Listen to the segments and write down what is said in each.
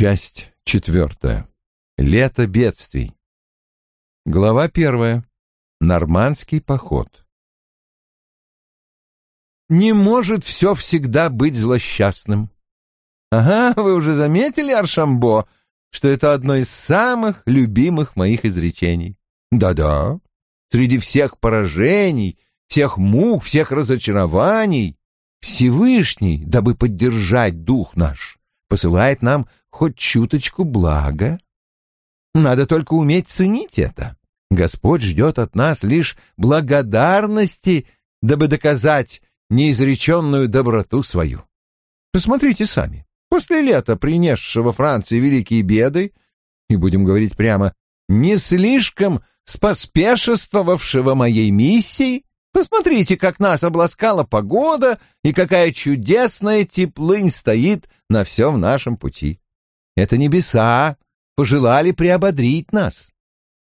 Часть четвертая. Лето бедствий. Глава первая. Нормандский поход. Не может все всегда быть злосчастным. Ага, вы уже заметили, Аршамбо, что это одно из самых любимых моих изречений. Да-да, среди всех поражений, всех мук, всех разочарований, Всевышний, дабы поддержать дух наш, посылает нам хоть чуточку блага. Надо только уметь ценить это. Господь ждет от нас лишь благодарности, дабы доказать неизреченную доброту свою. Посмотрите сами. После лета, принесшего Франции великие беды, и, будем говорить прямо, не слишком споспешествовавшего моей миссии, посмотрите, как нас обласкала погода и какая чудесная теплынь стоит на всем нашем пути. Это небеса пожелали приободрить нас.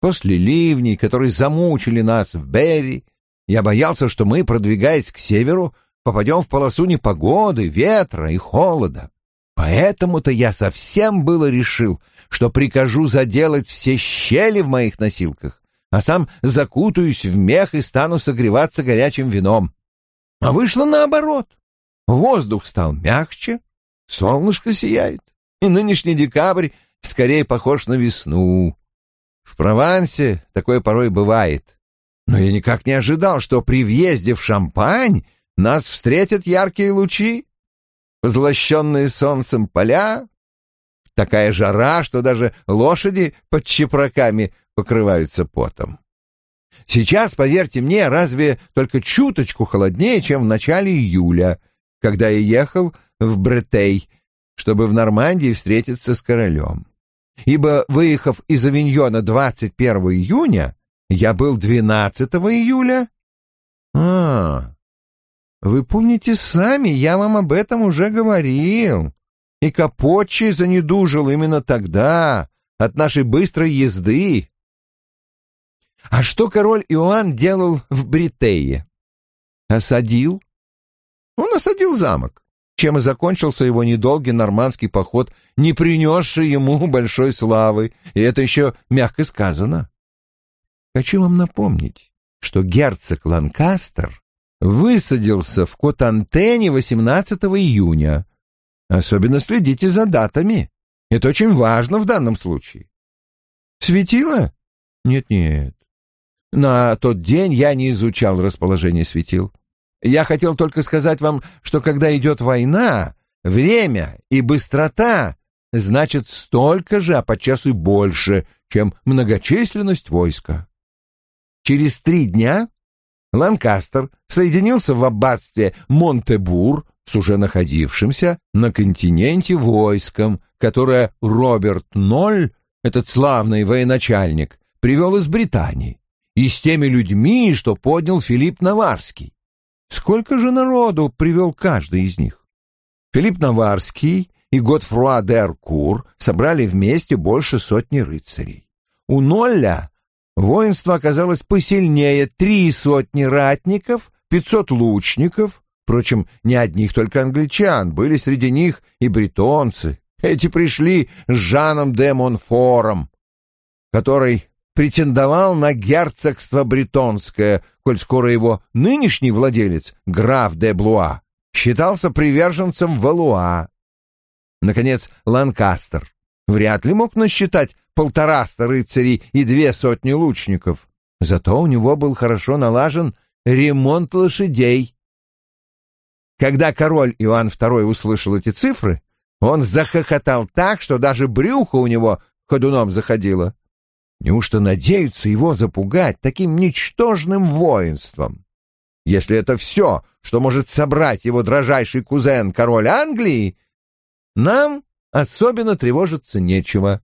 После ливней, которые замучили нас в Берри, я боялся, что мы, продвигаясь к северу, попадем в полосу непогоды, ветра и холода. Поэтому-то я совсем было решил, что прикажу заделать все щели в моих носилках, а сам закутаюсь в мех и стану согреваться горячим вином. А вышло наоборот. Воздух стал мягче, солнышко сияет, и нынешний декабрь скорее похож на весну. В Провансе такое порой бывает. Но я никак не ожидал, что при въезде в Шампань нас встретят яркие лучи, позлощенные солнцем поля, такая жара, что даже лошади под чепраками покрываются потом. Сейчас, поверьте мне, разве только чуточку холоднее, чем в начале июля, когда я ехал в Бретей, чтобы в Нормандии встретиться с королем ибо, выехав из Авиньона 21 июня, я был 12 июля. А, вы помните сами, я вам об этом уже говорил. И Капочи занедужил именно тогда, от нашей быстрой езды. А что король Иоанн делал в Бритее? Осадил? Он осадил замок чем и закончился его недолгий нормандский поход, не принесший ему большой славы, и это еще мягко сказано. Хочу вам напомнить, что герцог Ланкастер высадился в Котантене 18 июня. Особенно следите за датами. Это очень важно в данном случае. Светило? Нет-нет. На тот день я не изучал расположение светил. Я хотел только сказать вам, что когда идет война, время и быстрота значит столько же, а подчас и больше, чем многочисленность войска. Через три дня Ланкастер соединился в аббатстве Монтебур с уже находившимся на континенте войском, которое Роберт Ноль, этот славный военачальник, привел из Британии, и с теми людьми, что поднял Филипп Наварский. Сколько же народу привел каждый из них? Филипп Наварский и Готфруа де Аркур собрали вместе больше сотни рыцарей. У Нолля воинство оказалось посильнее три сотни ратников, пятьсот лучников, впрочем, не одних только англичан, были среди них и бретонцы. Эти пришли с Жаном де Монфором, который претендовал на герцогство бретонское, коль скоро его нынешний владелец, граф де Блуа, считался приверженцем Валуа. Наконец, Ланкастер вряд ли мог насчитать полтораста рыцарей и две сотни лучников, зато у него был хорошо налажен ремонт лошадей. Когда король Иоанн II услышал эти цифры, он захохотал так, что даже брюхо у него ходуном заходило. Неужто надеются его запугать таким ничтожным воинством? Если это все, что может собрать его дрожайший кузен, король Англии, нам особенно тревожиться нечего.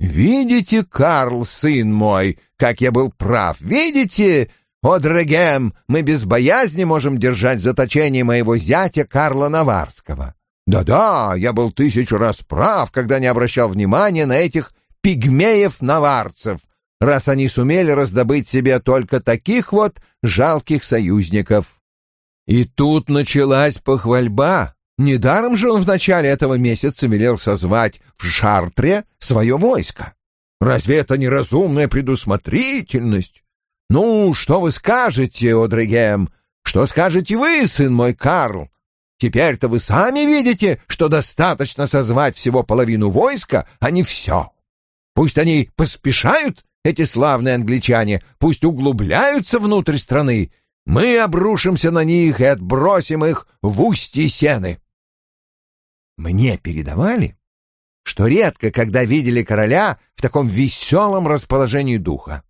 Видите, Карл, сын мой, как я был прав, видите, о, Дрегем, мы без боязни можем держать заточение моего зятя Карла Наварского. Да-да, я был тысячу раз прав, когда не обращал внимания на этих пигмеев-наварцев, раз они сумели раздобыть себе только таких вот жалких союзников. И тут началась похвальба, Недаром же он в начале этого месяца велел созвать в Шартре свое войско. Разве это не разумная предусмотрительность? Ну, что вы скажете, Одрегем? Что скажете вы, сын мой Карл? Теперь-то вы сами видите, что достаточно созвать всего половину войска, а не все. Пусть они поспешают, эти славные англичане, пусть углубляются внутрь страны. Мы обрушимся на них и отбросим их в устье сены. Мне передавали, что редко, когда видели короля в таком веселом расположении духа.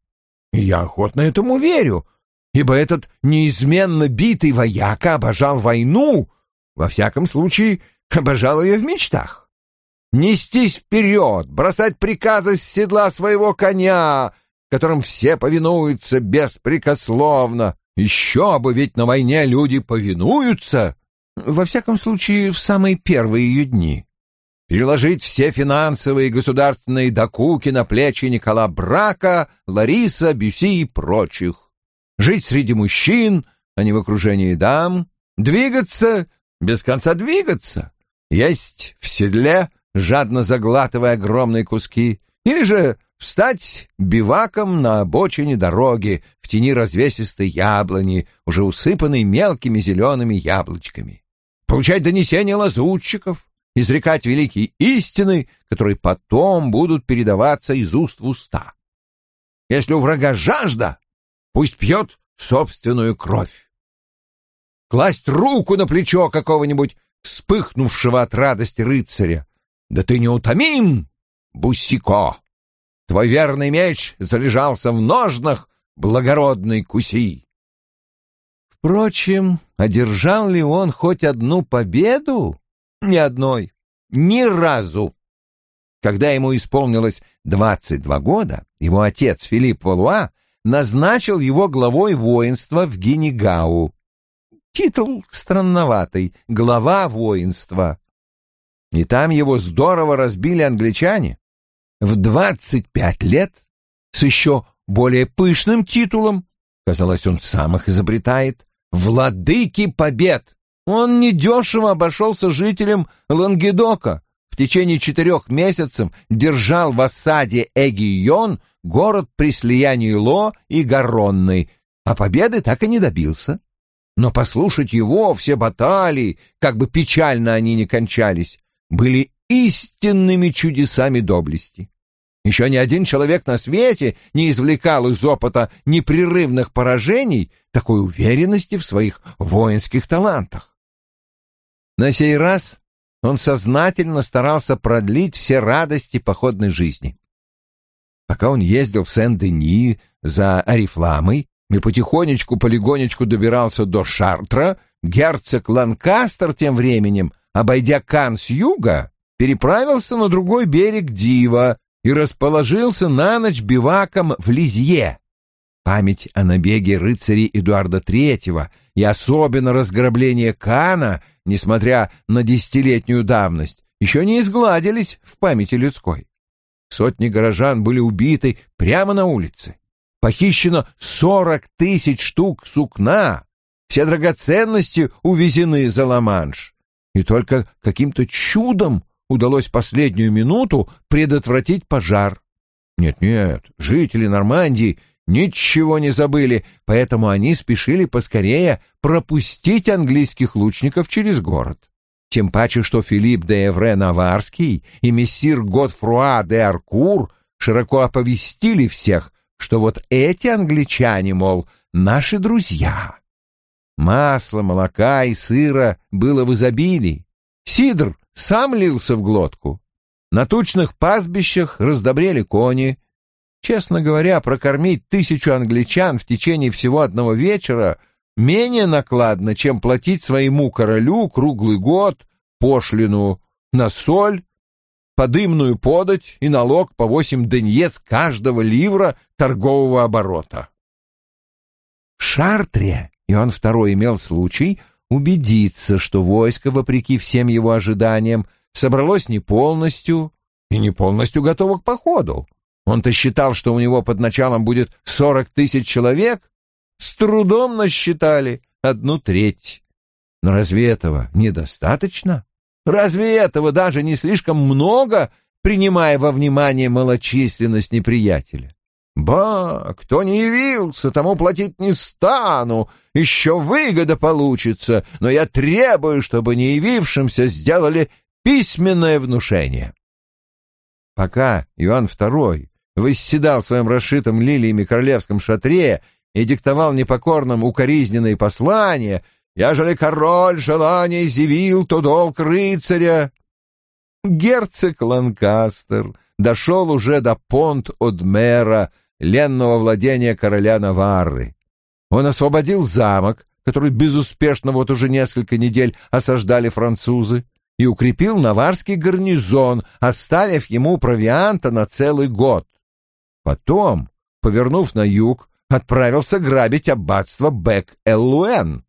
Я охотно этому верю, ибо этот неизменно битый вояка обожал войну, во всяком случае, обожал ее в мечтах. Нестись вперед, бросать приказы с седла своего коня, которым все повинуются беспрекословно. Еще бы, ведь на войне люди повинуются, во всяком случае, в самые первые ее дни. Переложить все финансовые и государственные докуки на плечи Никола Брака, Лариса, Бюси и прочих. Жить среди мужчин, а не в окружении дам. Двигаться, без конца двигаться. Есть в седле, жадно заглатывая огромные куски. Или же встать биваком на обочине дороги в тени развесистой яблони, уже усыпанной мелкими зелеными яблочками получать донесения лазутчиков, изрекать великие истины, которые потом будут передаваться из уст в уста. Если у врага жажда, пусть пьет собственную кровь. Класть руку на плечо какого-нибудь вспыхнувшего от радости рыцаря. Да ты неутомим, Бусико! Твой верный меч залежался в ножнах благородной куси. Впрочем, одержал ли он хоть одну победу? Ни одной. Ни разу. Когда ему исполнилось 22 года, его отец Филипп Валуа назначил его главой воинства в Гинегау. Титул странноватый — глава воинства. И там его здорово разбили англичане. В 25 лет с еще более пышным титулом, казалось, он сам их изобретает, владыки побед. Он недешево обошелся жителям Лангедока. В течение четырех месяцев держал в осаде Эгион город при слиянии Ло и Гаронной, а победы так и не добился. Но послушать его, все баталии, как бы печально они ни кончались, были истинными чудесами доблести. Еще ни один человек на свете не извлекал из опыта непрерывных поражений такой уверенности в своих воинских талантах. На сей раз он сознательно старался продлить все радости походной жизни. Пока он ездил в Сен-Дени за Арифламой и потихонечку-полигонечку добирался до Шартра, герцог Ланкастер тем временем, обойдя Кан с юга, переправился на другой берег Дива, и расположился на ночь биваком в Лизье. Память о набеге рыцарей Эдуарда III и особенно разграбление Кана, несмотря на десятилетнюю давность, еще не изгладились в памяти людской. Сотни горожан были убиты прямо на улице. Похищено сорок тысяч штук сукна. Все драгоценности увезены за Ла-Манш. И только каким-то чудом удалось последнюю минуту предотвратить пожар. Нет-нет, жители Нормандии ничего не забыли, поэтому они спешили поскорее пропустить английских лучников через город. Тем паче, что Филипп де Эвре Наварский и мессир Готфруа де Аркур широко оповестили всех, что вот эти англичане, мол, наши друзья. Масла, молока и сыра было в изобилии. Сидр сам лился в глотку. На тучных пастбищах раздобрели кони. Честно говоря, прокормить тысячу англичан в течение всего одного вечера менее накладно, чем платить своему королю круглый год пошлину на соль, подымную подать и налог по восемь денье с каждого ливра торгового оборота. В Шартре Иоанн II имел случай — убедиться, что войско, вопреки всем его ожиданиям, собралось не полностью и не полностью готово к походу. Он-то считал, что у него под началом будет сорок тысяч человек. С трудом насчитали одну треть. Но разве этого недостаточно? Разве этого даже не слишком много, принимая во внимание малочисленность неприятеля? Ба, кто не явился, тому платить не стану, еще выгода получится, но я требую, чтобы не явившимся сделали письменное внушение. Пока Иоанн II восседал в своем расшитом лилиями королевском шатре и диктовал непокорным укоризненные послания, «Ежели король желание изъявил, то долг рыцаря». Герцог Ланкастер дошел уже до понт от мэра, ленного владения короля Наварры. Он освободил замок, который безуспешно вот уже несколько недель осаждали французы, и укрепил наварский гарнизон, оставив ему провианта на целый год. Потом, повернув на юг, отправился грабить аббатство Бек-Эллуэн.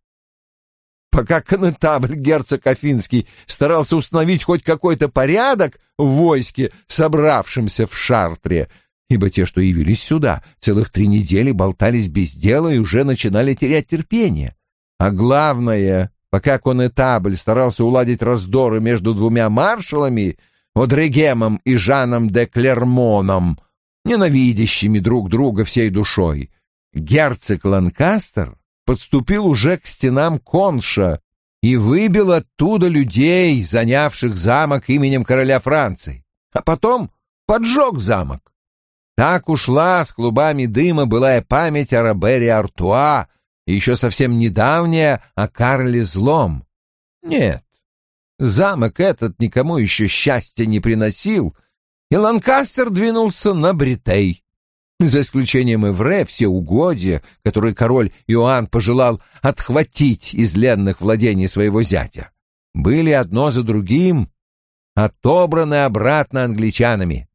Пока конетабль герцог Афинский старался установить хоть какой-то порядок в войске, собравшемся в Шартре, ибо те, что явились сюда, целых три недели болтались без дела и уже начинали терять терпение. А главное, пока конетабль старался уладить раздоры между двумя маршалами, Одрегемом и Жаном де Клермоном, ненавидящими друг друга всей душой, герцог Ланкастер подступил уже к стенам Конша и выбил оттуда людей, занявших замок именем короля Франции, а потом поджег замок. Так ушла с клубами дыма былая память о Робере Артуа и еще совсем недавняя о Карле Злом. Нет, замок этот никому еще счастья не приносил, и Ланкастер двинулся на Бритей. За исключением Эвре, все угодья, которые король Иоанн пожелал отхватить из ленных владений своего зятя, были одно за другим отобраны обратно англичанами.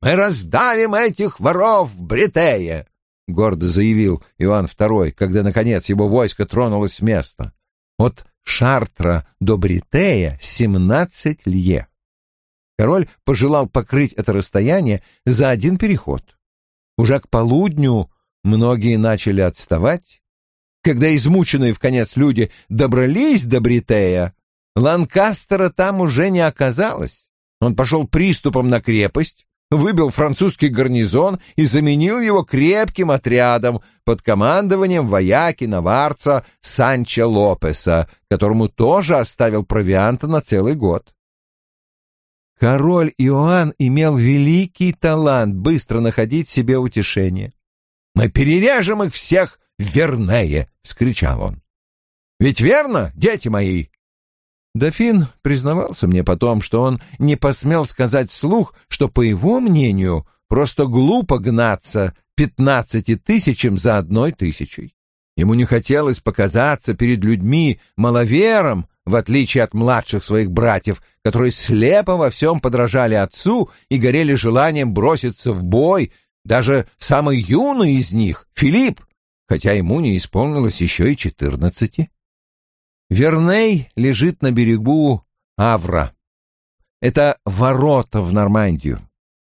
Мы раздавим этих воров в Бритее, — гордо заявил Иоанн II, когда, наконец, его войско тронулось с места. От Шартра до Бритея семнадцать лье. Король пожелал покрыть это расстояние за один переход. Уже к полудню многие начали отставать. Когда измученные в конец люди добрались до Бритея, Ланкастера там уже не оказалось. Он пошел приступом на крепость, выбил французский гарнизон и заменил его крепким отрядом под командованием вояки-наварца Санчо Лопеса, которому тоже оставил провианта на целый год. Король Иоанн имел великий талант быстро находить себе утешение. «Мы перережем их всех вернее!» — скричал он. «Ведь верно, дети мои?» Дофин признавался мне потом, что он не посмел сказать вслух, что, по его мнению, просто глупо гнаться пятнадцати тысячам за одной тысячей. Ему не хотелось показаться перед людьми маловером, в отличие от младших своих братьев, которые слепо во всем подражали отцу и горели желанием броситься в бой, даже самый юный из них, Филипп, хотя ему не исполнилось еще и четырнадцати. Верней лежит на берегу Авра. Это ворота в Нормандию.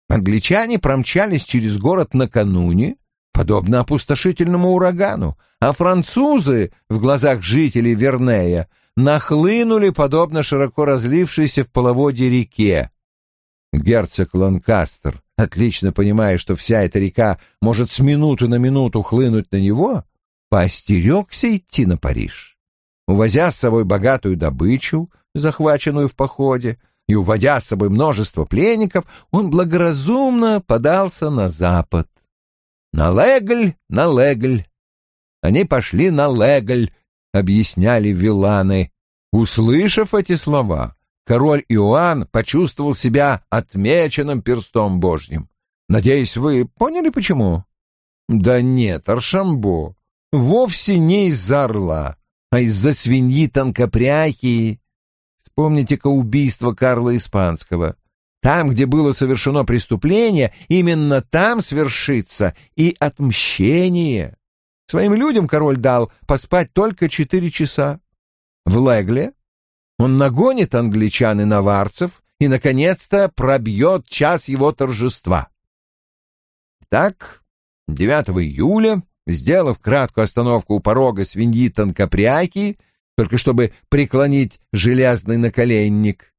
Англичане промчались через город накануне, подобно опустошительному урагану, а французы, в глазах жителей Вернея, нахлынули, подобно широко разлившейся в половодье реке. Герцог Ланкастер, отлично понимая, что вся эта река может с минуты на минуту хлынуть на него, поостерегся идти на Париж увозя с собой богатую добычу, захваченную в походе, и уводя с собой множество пленников, он благоразумно подался на запад. На Легль, на Легль. Они пошли на Легль, объясняли виланы. Услышав эти слова, король Иоанн почувствовал себя отмеченным перстом Божьим. Надеюсь, вы поняли, почему? Да нет, Аршамбо, вовсе не из-за орла а из-за свиньи тонкопряхи. Вспомните-ка убийство Карла Испанского. Там, где было совершено преступление, именно там свершится и отмщение. Своим людям король дал поспать только четыре часа. В Легле он нагонит англичан и наварцев и, наконец-то, пробьет час его торжества. Так, 9 июля Сделав краткую остановку у порога свиньи тонкопряки, только чтобы преклонить железный наколенник.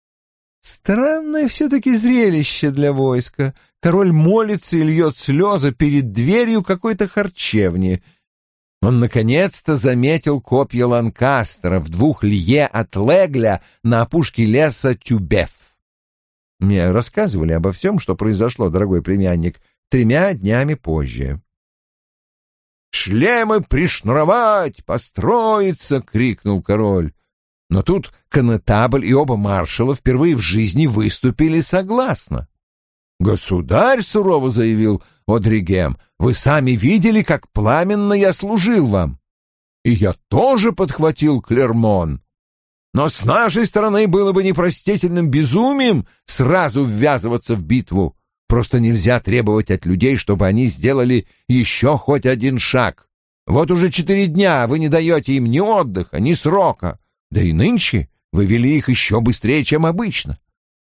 Странное все-таки зрелище для войска. Король молится и льет слезы перед дверью какой-то харчевни. Он наконец-то заметил копья Ланкастера в двух лье от Легля на опушке леса Тюбеф. Мне рассказывали обо всем, что произошло, дорогой племянник, тремя днями позже. «Шлемы пришнуровать! Построиться!» — крикнул король. Но тут конетабль и оба маршала впервые в жизни выступили согласно. «Государь!» — сурово заявил Одригем. «Вы сами видели, как пламенно я служил вам. И я тоже подхватил Клермон. Но с нашей стороны было бы непростительным безумием сразу ввязываться в битву. Просто нельзя требовать от людей, чтобы они сделали еще хоть один шаг. Вот уже четыре дня вы не даете им ни отдыха, ни срока. Да и нынче вы вели их еще быстрее, чем обычно.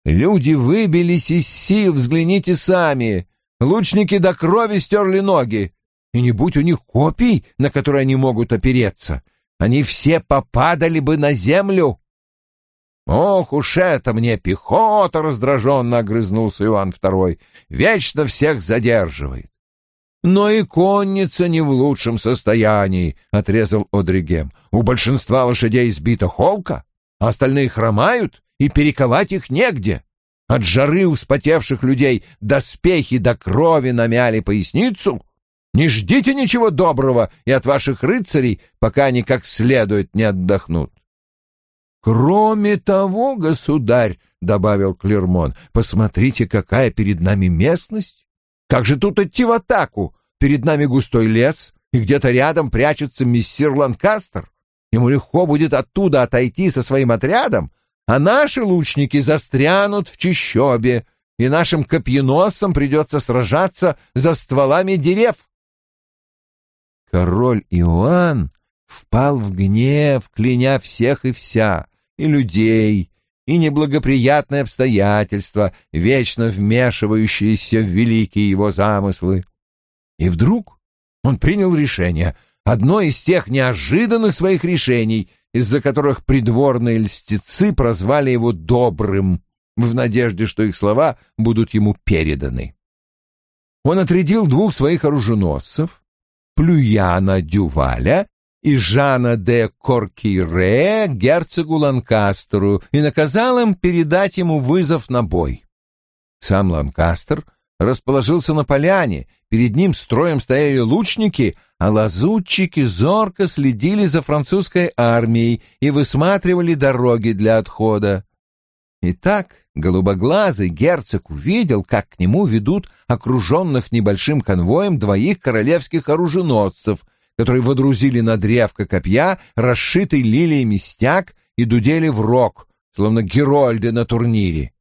Люди выбились из сил, взгляните сами. Лучники до крови стерли ноги. И не будь у них копий, на которые они могут опереться, они все попадали бы на землю. «Ох уж это мне пехота!» — раздраженно огрызнулся Иоанн Второй. «Вечно всех задерживает». «Но и конница не в лучшем состоянии», — отрезал Одригем. «У большинства лошадей сбита холка, а остальные хромают, и перековать их негде. От жары у вспотевших людей доспехи до крови намяли поясницу. Не ждите ничего доброго и от ваших рыцарей, пока они как следует не отдохнут. Кроме того, государь, — добавил Клермон, — посмотрите, какая перед нами местность. Как же тут идти в атаку? Перед нами густой лес, и где-то рядом прячется миссир Ланкастер. Ему легко будет оттуда отойти со своим отрядом, а наши лучники застрянут в чащобе, и нашим копьеносцам придется сражаться за стволами дерев. Король Иоанн впал в гнев, кляня всех и вся, и людей, и неблагоприятные обстоятельства, вечно вмешивающиеся в великие его замыслы. И вдруг он принял решение, одно из тех неожиданных своих решений, из-за которых придворные льстецы прозвали его «добрым», в надежде, что их слова будут ему переданы. Он отрядил двух своих оруженосцев, Плюяна Дюваля и Жана де Коркире герцогу Ланкастеру и наказал им передать ему вызов на бой. Сам Ланкастер расположился на поляне, перед ним строем стояли лучники, а лазутчики зорко следили за французской армией и высматривали дороги для отхода. Итак, голубоглазый герцог увидел, как к нему ведут окруженных небольшим конвоем двоих королевских оруженосцев, которые водрузили на древко копья расшитый лилиями стяг и дудели в рог, словно герольды на турнире.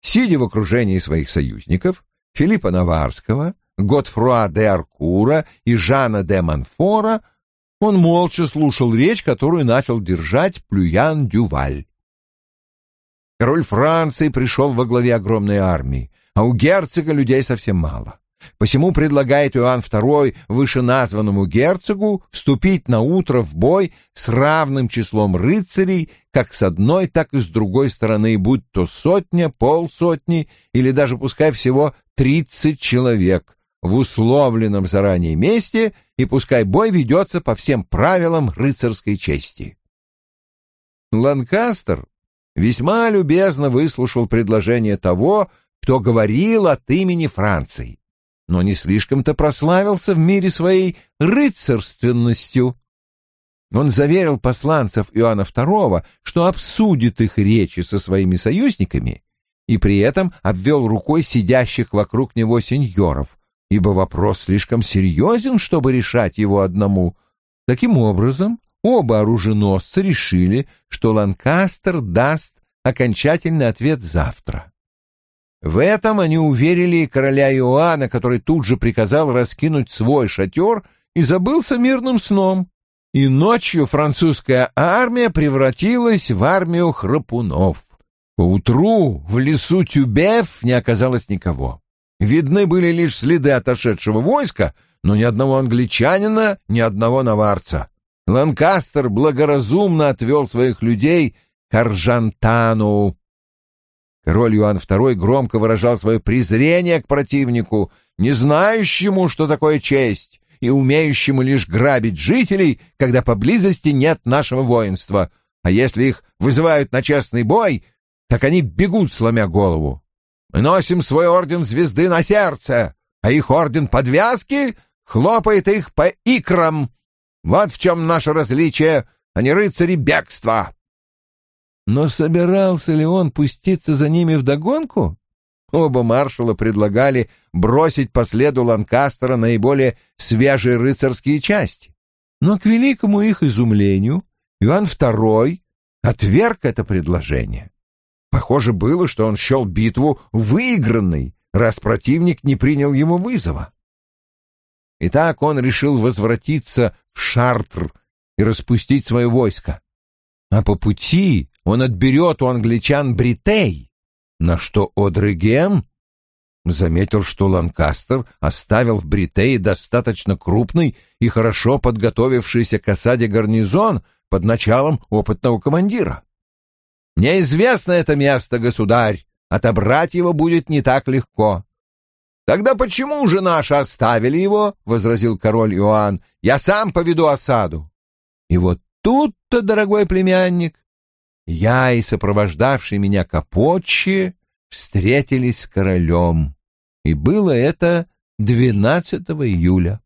Сидя в окружении своих союзников, Филиппа Наварского, Готфруа де Аркура и Жана де Манфора, он молча слушал речь, которую начал держать Плюян Дюваль. Король Франции пришел во главе огромной армии, а у герцога людей совсем мало. Посему предлагает Иоанн II вышеназванному герцогу вступить на утро в бой с равным числом рыцарей, как с одной, так и с другой стороны, будь то сотня, полсотни или даже пускай всего тридцать человек, в условленном заранее месте, и пускай бой ведется по всем правилам рыцарской чести. Ланкастер весьма любезно выслушал предложение того, кто говорил от имени Франции, но не слишком-то прославился в мире своей рыцарственностью. Он заверил посланцев Иоанна II, что обсудит их речи со своими союзниками, и при этом обвел рукой сидящих вокруг него сеньоров, ибо вопрос слишком серьезен, чтобы решать его одному. Таким образом, оба оруженосца решили, что Ланкастер даст окончательный ответ завтра. В этом они уверили короля Иоанна, который тут же приказал раскинуть свой шатер и забылся мирным сном. И ночью французская армия превратилась в армию храпунов. Поутру в лесу Тюбев не оказалось никого. Видны были лишь следы отошедшего войска, но ни одного англичанина, ни одного наварца. Ланкастер благоразумно отвел своих людей к Аржантану. Король Иоанн II громко выражал свое презрение к противнику, не знающему, что такое честь, и умеющему лишь грабить жителей, когда поблизости нет нашего воинства, а если их вызывают на честный бой, так они бегут, сломя голову. Мы носим свой орден звезды на сердце, а их орден подвязки хлопает их по икрам. Вот в чем наше различие, а не рыцари бегства. Но собирался ли он пуститься за ними вдогонку? Оба маршала предлагали бросить по следу Ланкастера наиболее свежие рыцарские части. Но к великому их изумлению Иоанн II отверг это предложение. Похоже было, что он счел битву выигранной, раз противник не принял его вызова. Итак, он решил возвратиться в Шартр и распустить свое войско. А по пути он отберет у англичан Бритей, на что Одреген заметил, что Ланкастер оставил в Бритее достаточно крупный и хорошо подготовившийся к осаде гарнизон под началом опытного командира. «Мне известно это место, государь, отобрать его будет не так легко. «Тогда почему же наши оставили его?» — возразил король Иоанн. «Я сам поведу осаду». И вот тут-то, дорогой племянник, я и сопровождавший меня Капотчи встретились с королем. И было это 12 июля.